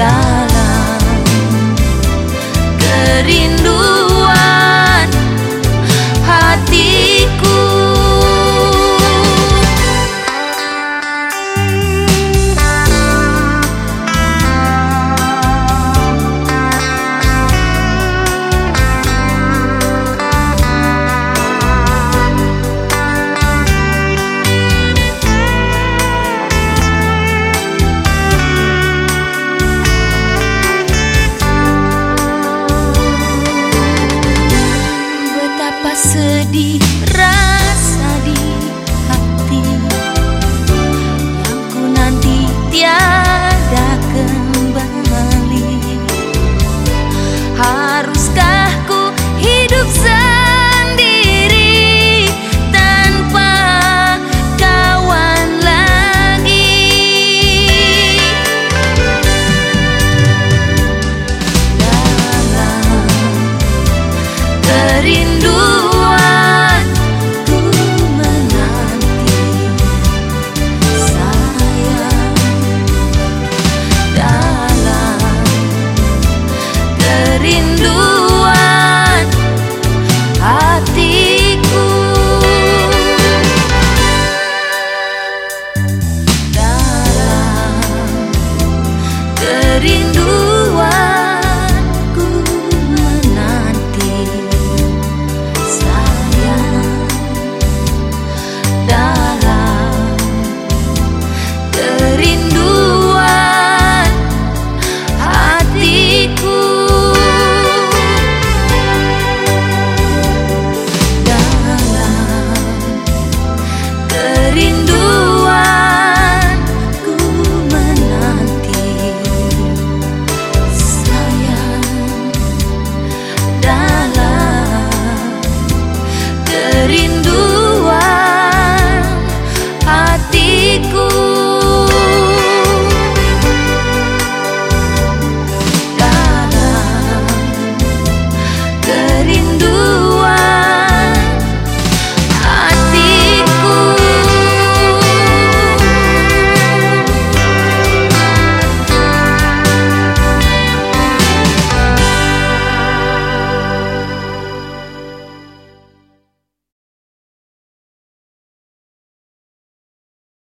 dalam. Kerindu